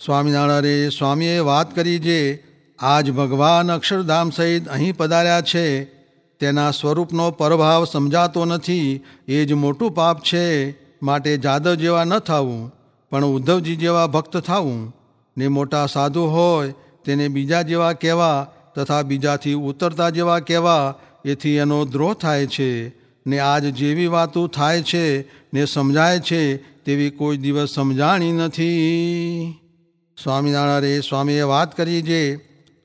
સ્વામિનારાયણ, સ્વામીએ વાત કરી જે આજ ભગવાન અક્ષરધામ સહિત અહીં પધાર્યા છે, તેના સ્વરૂપનો પ્રભાવ સમજાતો નથી, એ જ મોટું પાપ છે, માટે જાદવ જેવા ન થવું પણ ઉદ્ધવજી જેવા ભક્ત થવું ને મોટા સાધુ હોય, તેને બીજા જેવા કહેવા તથા બીજાથી ઉતરતા જેવા કહેવા, એથી એનો દ્રોહ થાય છે. ને આજ જેવી વાતો થાય છે, ને સમજાય છે, તેવી કોઈ દિવસ સમજાણી નથી. સ્વામિનારાયણ સ્વામીએ વાત કરી જે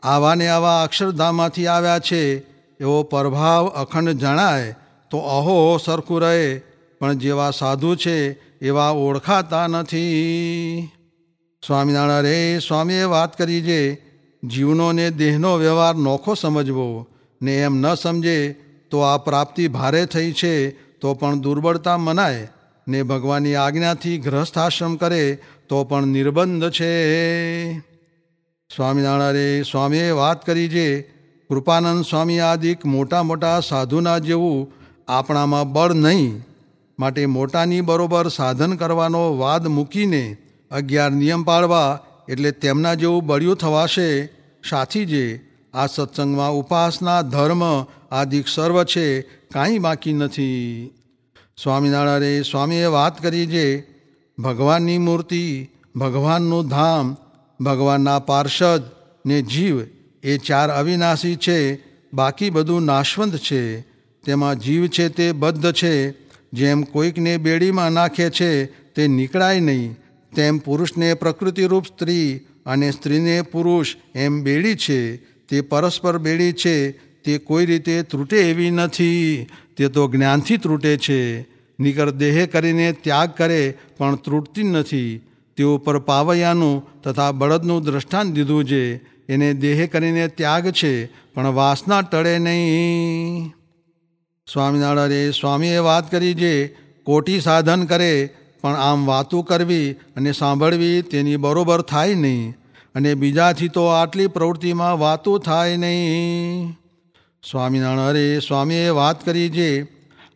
આવા ને આવા અક્ષરધામમાંથી આવ્યા છે, એવો પ્રભાવ અખંડ જણાય તો અહો સરખું રહે, પણ જેવા સાધુ છે એવા ઓળખાતા નથી. સ્વામિનારાયણ સ્વામીએ વાત કરી જે જીવનો ને દેહનો વ્યવહાર નોખો સમજવો, ને એમ ન સમજે તો આ પ્રાપ્તિ ભારે થઈ છે, તો પણ દુર્બળતા મનાય. ને ભગવાનની આજ્ઞાથી ગ્રહસ્થાશ્રમ કરે, તો પણ નિર્બંધ છે. સ્વામિનારાયણે, સ્વામીએ વાત કરી જે, કૃપાનંદ સ્વામી આદિક મોટા મોટા સાધુના જેવું આપણામાં બળ નહીં, માટે મોટાની બરોબર સાધન કરવાનો વાદ મૂકીને અગિયાર નિયમ પાળવા, એટલે તેમના જેવું બળ્યું થવાશે. સાથી જે, આ સત્સંગમાં ઉપાસના, ધર્મ, આદિક સર્વ છે, કાંઈ બાકી નથી. સ્વામિનારાયણ સ્વામીએ વાત કરી જે ભગવાનની મૂર્તિ, ભગવાનનું ધામ, ભગવાનના પાર્ષદ ને જીવ એ ચાર અવિનાશી છે, બાકી બધું નાશવંત છે. તેમાં જીવ છે તે બદ્ધ છે, જેમ કોઈકને બેડીમાં નાખે છે તે નીકળાય નહીં. તેમ પુરુષને પ્રકૃતિરૂપ સ્ત્રી અને સ્ત્રીને પુરુષ એમ બેડી છે, તે પરસ્પર બેડી છે તે કોઈ રીતે તૂટે એવી નથી. તે તો જ્ઞાનથી તૂટે છે. નિકર દેહે કરીને ત્યાગ કરે, પણ ત્રુટતી નથી. તે ઉપર પાવૈયાનું તથા બળદનું દ્રષ્ટાંત દીધું છે. એને દેહે કરીને ત્યાગ છે, પણ વાસના ટળે નહીં. સ્વામિનારાયણે, સ્વામીએ વાત કરી જે, કોટી સાધન કરે, પણ આમ વાતું કરવી અને સાંભળવી તેની બરોબર થાય નહીં. અને બીજાથી તો આટલી પ્રવૃત્તિમાં વાતું થાય નહીં. સ્વામિનારાયણ સ્વામીએ વાત કરી જે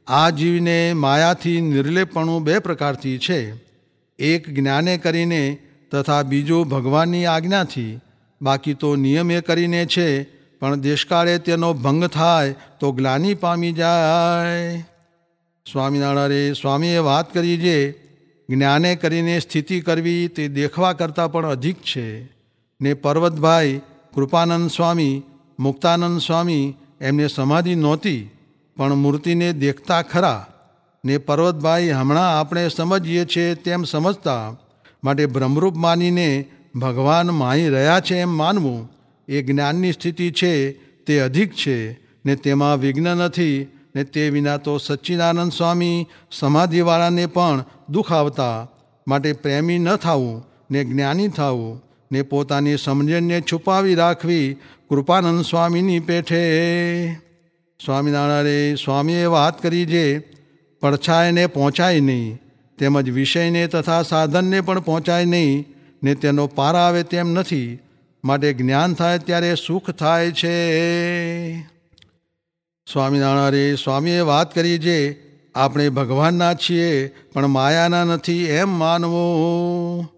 આ જીવને માયાથી નિર્લેપણું બે પ્રકારથી છે. એક જ્ઞાને કરીને તથા બીજું ભગવાનની આજ્ઞાથી. બાકી તો નિયમે કરીને છે, પણ દેશકાળે તેનો ભંગ થાય તો ગ્લાની પામી જાય. સ્વામિનારાયણ સ્વામીએ વાત કરી જે જ્ઞાને કરીને સ્થિતિ કરવી તે દેખવા કરતાં પણ અધિક છે. ને પર્વતભાઈ કૃપાનંદ સ્વામી, મુક્તાનંદ સ્વામી એમને સમાધિ નહોતી, પણ મૂર્તિને દેખતા ખરા ને પર્વતભાઈ હમણાં આપણે સમજીએ છીએ તેમ સમજતા માટે બ્રહ્મરૂપ માનીને ભગવાન માહી રહ્યા છે એમ માનવું એ જ્ઞાનની સ્થિતિ છે, તે અધિક છે ને તેમાં વિઘ્ન નથી ને તે વિના તો સચ્ચિદાનંદ સ્વામી સમાધિવાળાને પણ દુઃખ માટે પ્રેમી ન થવું ને જ્ઞાની થવું ને પોતાની સમજણને છુપાવી રાખવી કૃપાનંદ સ્વામીની પેઠે. સ્વામિનારાયણ, સ્વામીએ વાત કરી જે પડછાયને પહોંચાય નહીં, તેમજ વિષયને તથા સાધનને પણ પહોંચાય નહીં, ને તેનો પાર આવે તેમ નથી, માટે જ્ઞાન થાય ત્યારે સુખ થાય છે. સ્વામિનારાયણ, સ્વામીએ વાત કરી જે, આપણે ભગવાનના છીએ, પણ માયાના નથી એમ માનવું.